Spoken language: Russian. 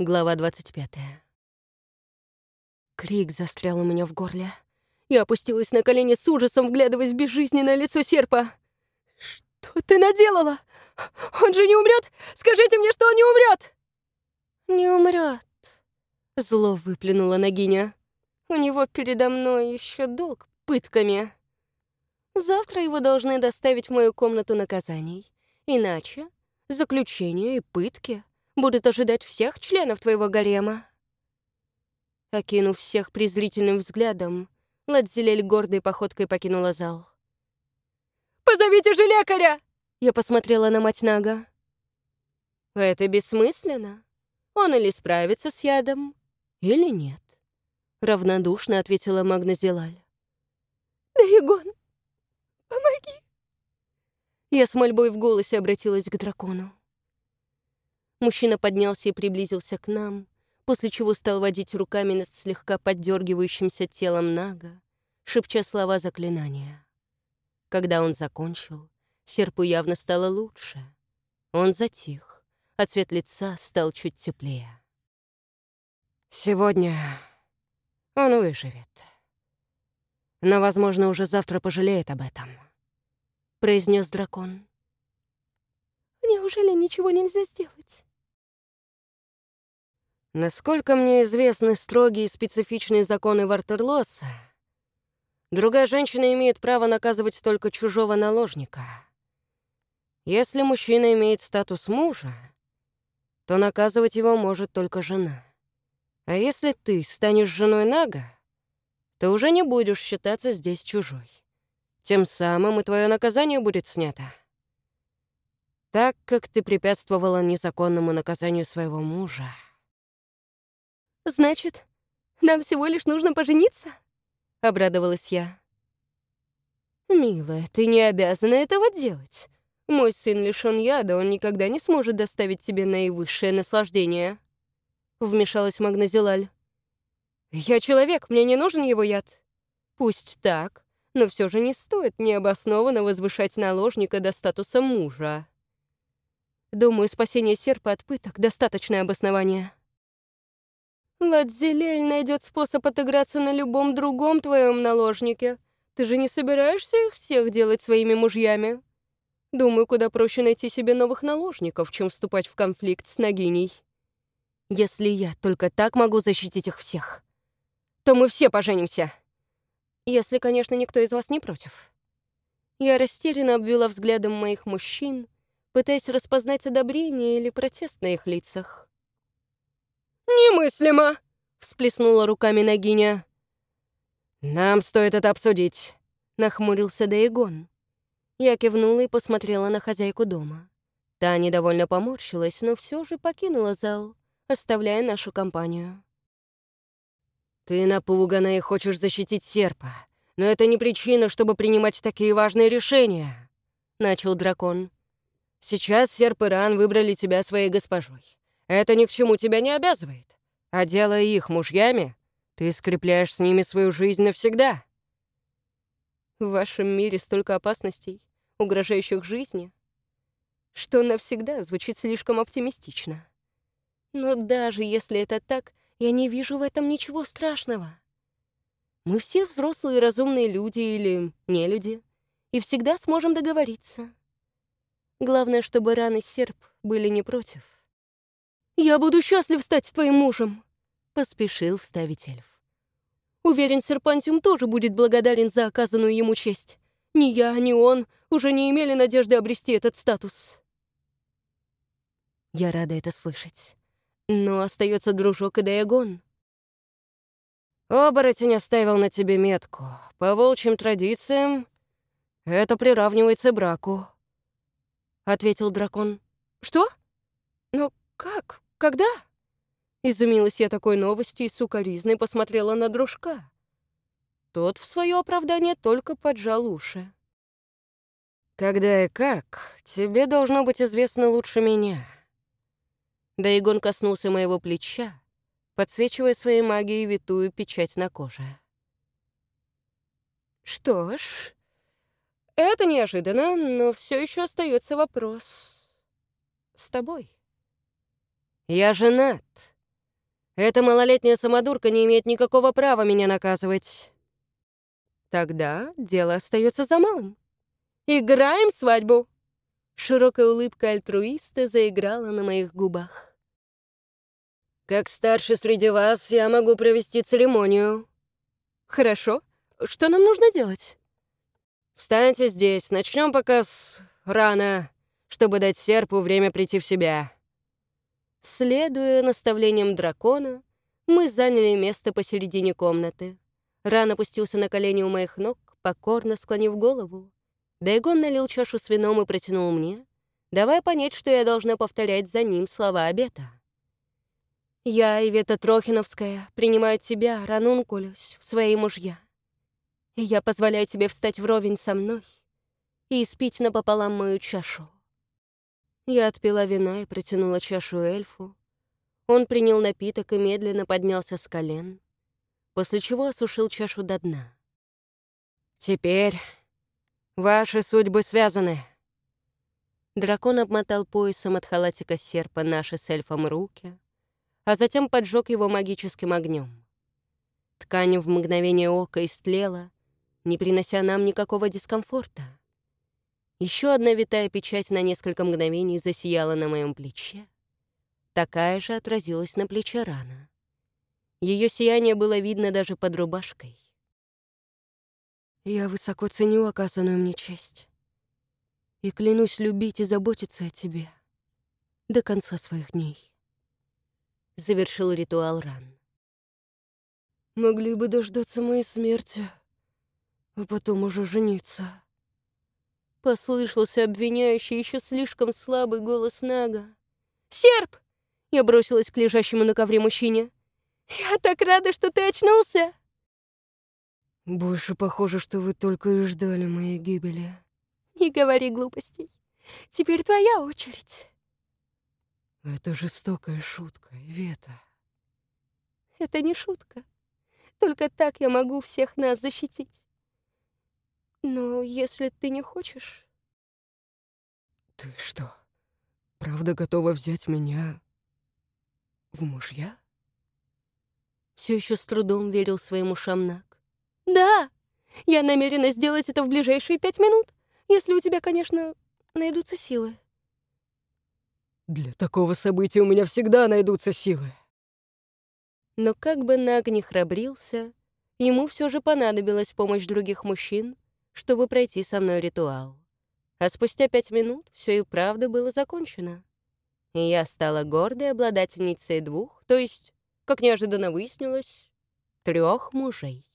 Глава 25. Крик застрял у меня в горле. Я опустилась на колени с ужасом, вглядываясь в безжизненное лицо серпа. «Что ты наделала? Он же не умрет? Скажите мне, что он не умрет!» «Не умрет, зло выплюнула Нагиня. «У него передо мной еще долг пытками. Завтра его должны доставить в мою комнату наказаний. Иначе заключение и пытки будут ожидать всех членов твоего гарема». Окинув всех презрительным взглядом, Ладзелель гордой походкой покинула зал. «Позовите же лекаря!» Я посмотрела на мать Нага. «Это бессмысленно. Он или справится с ядом, или нет», — равнодушно ответила Магназилаль. «Даегон, помоги!» Я с мольбой в голосе обратилась к дракону. Мужчина поднялся и приблизился к нам, после чего стал водить руками над слегка поддергивающимся телом Нага, шепча слова заклинания. Когда он закончил, серпу явно стало лучше. Он затих, а цвет лица стал чуть теплее. «Сегодня он выживет. Но, возможно, уже завтра пожалеет об этом», — произнес дракон. «Неужели ничего нельзя сделать?» Насколько мне известны строгие и специфичные законы Вартерлоса, другая женщина имеет право наказывать только чужого наложника. Если мужчина имеет статус мужа, то наказывать его может только жена. А если ты станешь женой Нага, то уже не будешь считаться здесь чужой. Тем самым и твое наказание будет снято. Так как ты препятствовала незаконному наказанию своего мужа. «Значит, нам всего лишь нужно пожениться?» — обрадовалась я. «Милая, ты не обязана этого делать. Мой сын лишён яда, он никогда не сможет доставить тебе наивысшее наслаждение», — вмешалась Магназилаль. «Я человек, мне не нужен его яд. Пусть так, но все же не стоит необоснованно возвышать наложника до статуса мужа. Думаю, спасение серпа от пыток — достаточное обоснование». Ладзелель найдет способ отыграться на любом другом твоем наложнике. Ты же не собираешься их всех делать своими мужьями? Думаю, куда проще найти себе новых наложников, чем вступать в конфликт с Нагиней. Если я только так могу защитить их всех, то мы все поженимся. Если, конечно, никто из вас не против. Я растерянно обвела взглядом моих мужчин, пытаясь распознать одобрение или протест на их лицах. «Немыслимо!» — всплеснула руками Нагиня. «Нам стоит это обсудить», — нахмурился Daegon. Я кивнула и посмотрела на хозяйку дома. Та недовольно поморщилась, но все же покинула зал, оставляя нашу компанию. «Ты напугана и хочешь защитить серпа, но это не причина, чтобы принимать такие важные решения», — начал дракон. «Сейчас серп и Ран выбрали тебя своей госпожой. Это ни к чему тебя не обязывает. А делая их мужьями, ты скрепляешь с ними свою жизнь навсегда. В вашем мире столько опасностей, угрожающих жизни, что навсегда звучит слишком оптимистично. Но даже если это так, я не вижу в этом ничего страшного. Мы все взрослые разумные люди или не люди, и всегда сможем договориться. Главное, чтобы Ран и Серп были не против. «Я буду счастлив стать твоим мужем», — поспешил вставить эльф. Уверен, Серпантиум тоже будет благодарен за оказанную ему честь. Ни я, ни он уже не имели надежды обрести этот статус. Я рада это слышать. Но остается дружок и Дайагон. Оборотень оставил на тебе метку. По волчьим традициям это приравнивается браку. Ответил дракон. Что? Но как? «Когда?» Изумилась я такой новости и сукоризной посмотрела на дружка. Тот в свое оправдание только поджал уши. «Когда и как, тебе должно быть известно лучше меня». Дайгон коснулся моего плеча, подсвечивая своей магией витую печать на коже. «Что ж, это неожиданно, но все еще остается вопрос. С тобой». «Я женат Эта малолетняя самодурка не имеет никакого права меня наказывать. Тогда дело остается за малым. Играем свадьбу. Широкая улыбка альтруиста заиграла на моих губах. Как старший среди вас, я могу провести церемонию. Хорошо. Что нам нужно делать? Встаньте здесь, начнем пока с рано, чтобы дать серпу время прийти в себя. Следуя наставлениям дракона, мы заняли место посередине комнаты. Ран опустился на колени у моих ног, покорно склонив голову. Дайгон налил чашу с вином и протянул мне, давая понять, что я должна повторять за ним слова обета. «Я, Ивета Трохиновская, принимаю тебя, Ранункулюсь, в свои мужья. И я позволяю тебе встать вровень со мной и испить напополам мою чашу. Я отпила вина и протянула чашу эльфу. Он принял напиток и медленно поднялся с колен, после чего осушил чашу до дна. «Теперь ваши судьбы связаны». Дракон обмотал поясом от халатика серпа наши с эльфом руки, а затем поджег его магическим огнем. Ткань в мгновение ока истлела, не принося нам никакого дискомфорта. Еще одна витая печать на несколько мгновений засияла на моем плече. Такая же отразилась на плече рана. Ее сияние было видно даже под рубашкой. «Я высоко ценю оказанную мне честь и клянусь любить и заботиться о тебе до конца своих дней», — завершил ритуал ран. «Могли бы дождаться моей смерти, а потом уже жениться». Послышался обвиняющий, еще слишком слабый голос Нага. «Серп!» Я бросилась к лежащему на ковре мужчине. «Я так рада, что ты очнулся!» «Больше похоже, что вы только и ждали моей гибели». «Не говори глупостей. Теперь твоя очередь». «Это жестокая шутка, Ивета». «Это не шутка. Только так я могу всех нас защитить. Но если ты не хочешь... Ты что, правда готова взять меня в мужья? Все еще с трудом верил своему ушам Да, я намерена сделать это в ближайшие пять минут, если у тебя, конечно, найдутся силы. Для такого события у меня всегда найдутся силы. Но как бы Наг не храбрился, ему все же понадобилась помощь других мужчин, чтобы пройти со мной ритуал. А спустя пять минут все и правда было закончено. И я стала гордой обладательницей двух, то есть, как неожиданно выяснилось, трех мужей.